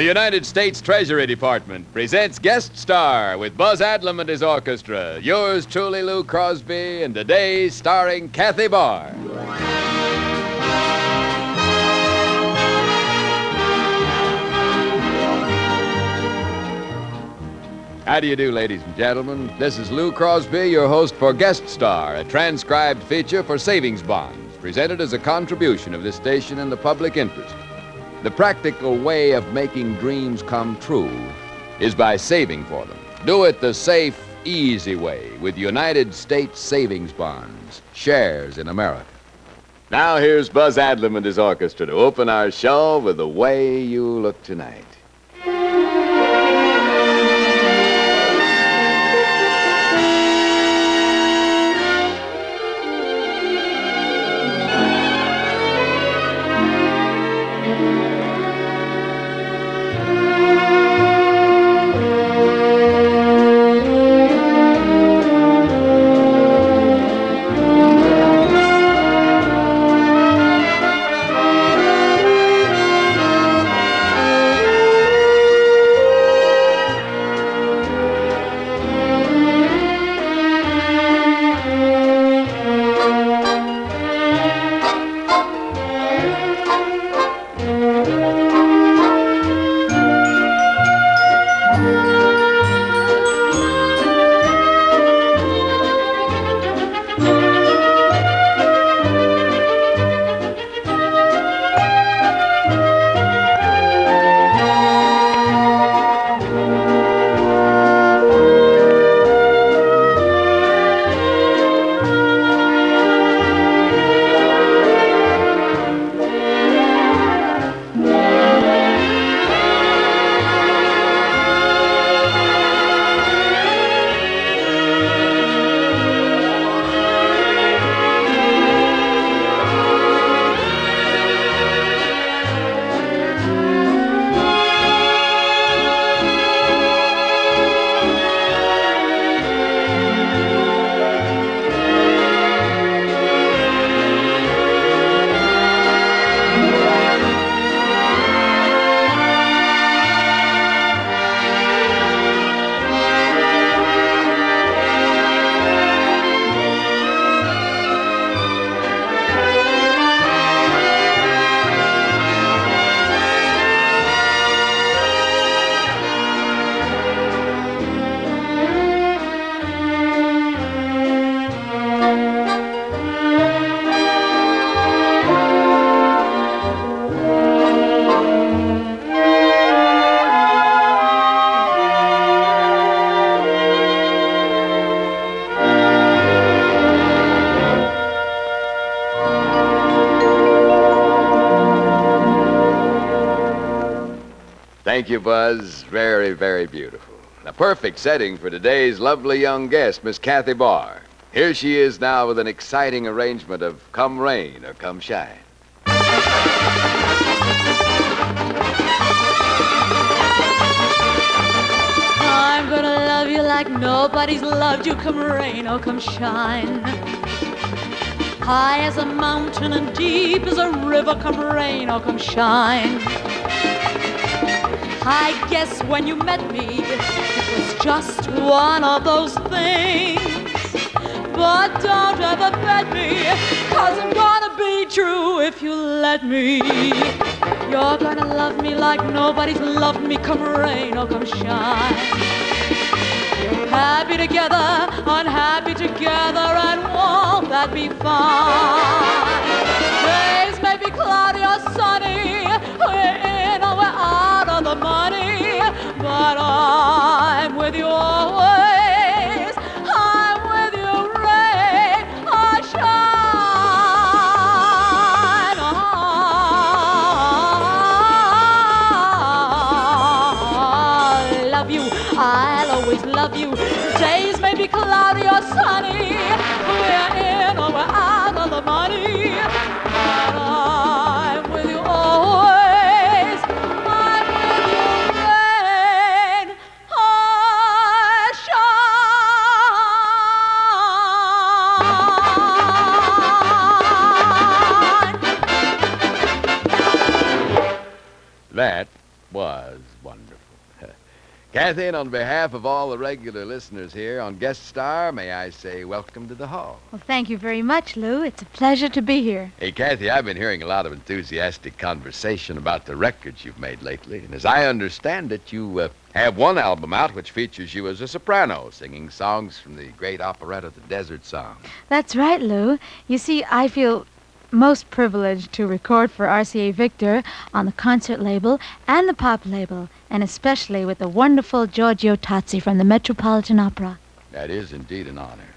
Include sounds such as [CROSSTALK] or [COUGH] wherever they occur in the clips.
The United States Treasury Department presents Guest Star with Buzz Adlam and his orchestra. Yours truly, Lou Crosby, and today starring Kathy Barr. How do you do, ladies and gentlemen? This is Lou Crosby, your host for Guest Star, a transcribed feature for savings bonds, presented as a contribution of this station in the public interest. The practical way of making dreams come true is by saving for them. Do it the safe, easy way with United States Savings Bonds, shares in America. Now here's Buzz Adlam and his orchestra to open our show with The Way You Look Tonight. Thank you, Buzz. Very, very beautiful. A perfect setting for today's lovely young guest, Miss Kathy Barr. Here she is now with an exciting arrangement of Come Rain or Come Shine. I'm gonna love you like nobody's loved you, come rain or come shine. High as a mountain and deep as a river, come rain or come shine. I guess when you met me, it was just one of those things. But don't ever bet me, cause I'm gonna be true if you let me. You're gonna love me like nobody's loved me, come rain or come shine. Happy together, unhappy together, and won't that be fine? But I'm with you always. I'm with you, rain or shine. I love you. I'll always love you. Days Kathy, and on behalf of all the regular listeners here on Guest Star, may I say welcome to the hall. Well, thank you very much, Lou. It's a pleasure to be here. Hey, Kathy, I've been hearing a lot of enthusiastic conversation about the records you've made lately. And as I understand it, you uh, have one album out which features you as a soprano singing songs from the great operetta, The Desert Song. That's right, Lou. You see, I feel most privileged to record for RCA Victor on the concert label and the pop label, and especially with the wonderful Giorgio Tozzi from the Metropolitan Opera. That is indeed an honor.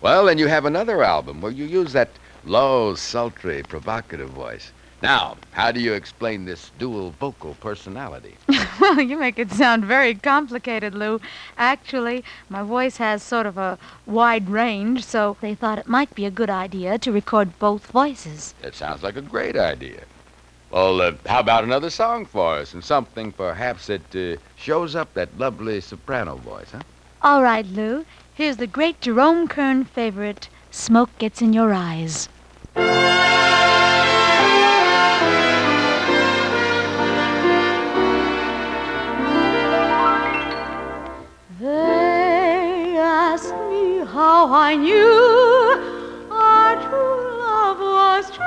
Well, then you have another album where you use that low, sultry, provocative voice. Now, how do you explain this dual vocal personality? [LAUGHS] well, you make it sound very complicated, Lou. Actually, my voice has sort of a wide range, so they thought it might be a good idea to record both voices. That sounds like a great idea. Well, uh, how about another song for us and something perhaps that uh, shows up that lovely soprano voice, huh? All right, Lou. Here's the great Jerome Kern favorite, Smoke Gets in Your Eyes. I knew our true love was true.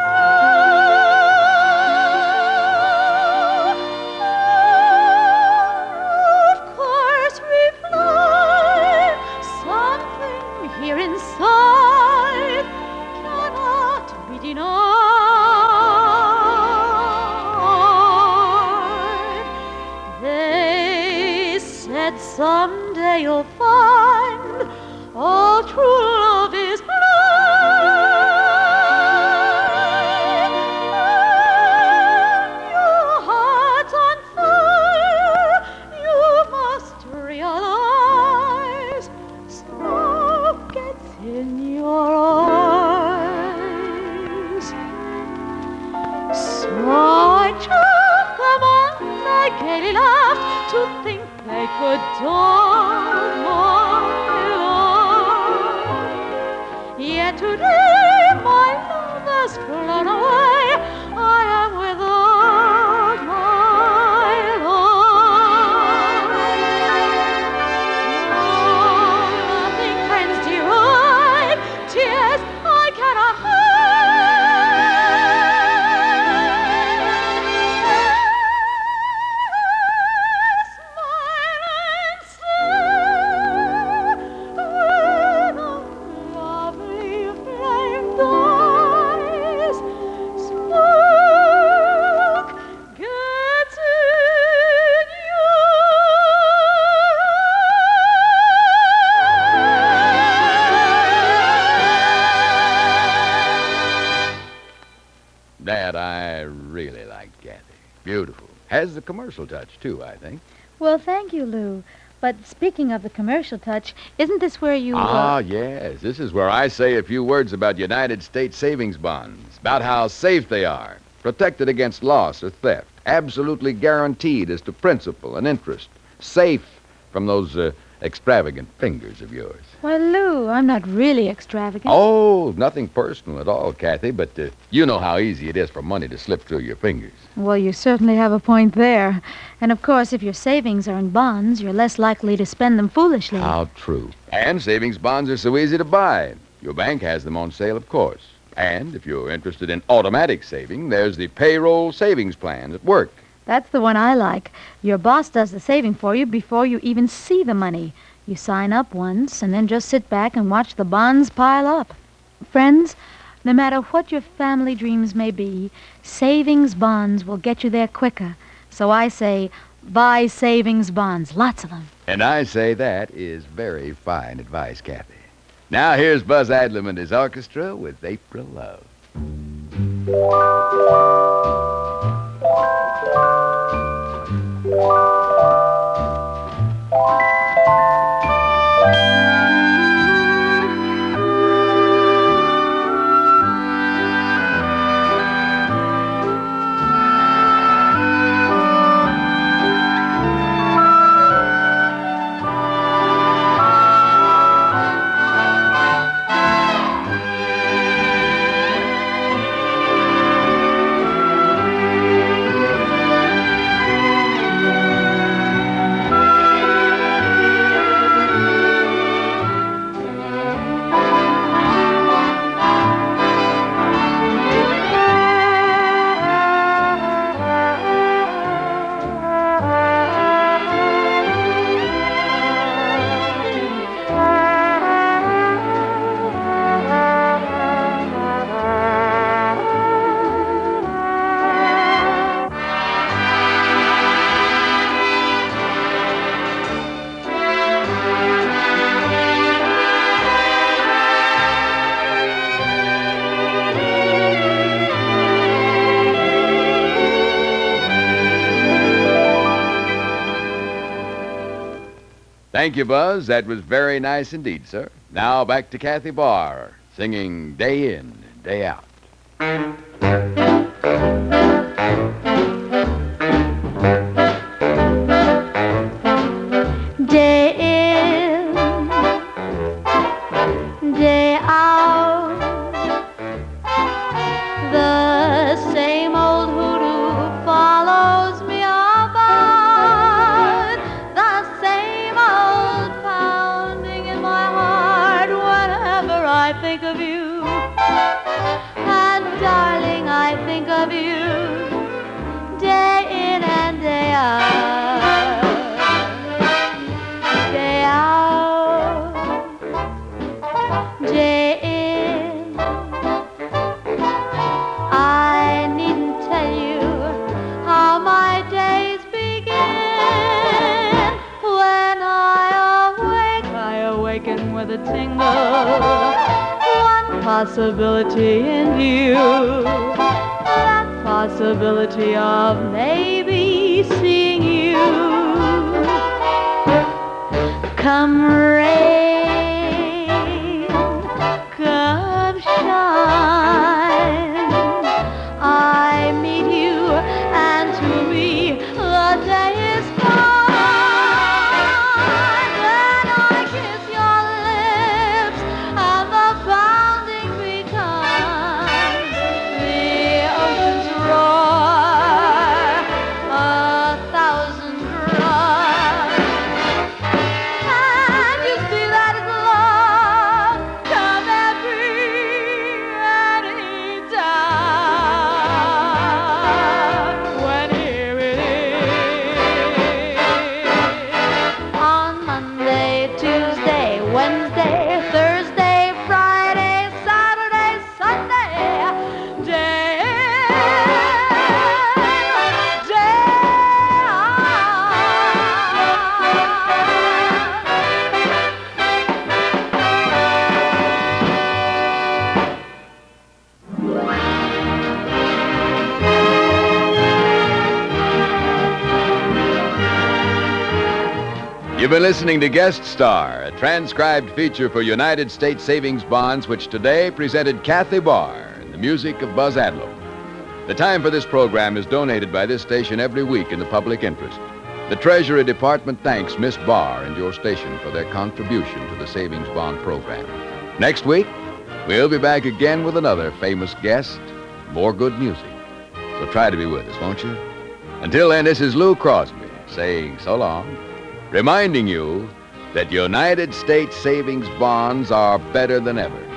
Of course, reply, something here inside cannot be denied. They said someday you'll find Took them on, I gaily laughed to think they could dawn my love. Yet today my love has flown away. That I really like, Kathy. Beautiful. Has the commercial touch, too, I think. Well, thank you, Lou. But speaking of the commercial touch, isn't this where you. Ah, Uh... yes. This is where I say a few words about United States savings bonds, about how safe they are, protected against loss or theft, absolutely guaranteed as to principal and interest, safe from those uh, extravagant fingers of yours. Why, Lou, I'm not really extravagant. Oh, nothing personal at all, Kathy, but uh, you know how easy it is for money to slip through your fingers. Well, you certainly have a point there. And of course, if your savings are in bonds, you're less likely to spend them foolishly. How true. And savings bonds are so easy to buy. Your bank has them on sale, of course. And if you're interested in automatic saving, there's the payroll savings plan at work. That's the one I like. Your boss does the saving for you before you even see the money. You sign up once and then just sit back and watch the bonds pile up. Friends, no matter what your family dreams may be, savings bonds will get you there quicker. So I say, buy savings bonds, lots of them. And I say that is very fine advice, Kathy. Now here's Buzz Adlam and his orchestra with April Love. Thank you. Thank you, Buzz. That was very nice indeed, sir. Now back to Kathy Barr, singing day in, day out. I think of you. And darling, I think of you day in and day out. I awaken with a tingle. One possibility in view. That possibility of maybe seeing you. Come rain, You've been listening to Guest Star, a transcribed feature for United States Savings Bonds, which today presented Kathy Barr and the music of Buzz Adlam. The time for this program is donated by this station every week in the public interest. The Treasury Department thanks Miss Barr and your station for their contribution to the Savings Bond program. Next week, we'll be back again with another famous guest, more good music. So try to be with us, won't you? Until then, this is Lou Crosby saying so long reminding you that United States savings bonds are better than ever.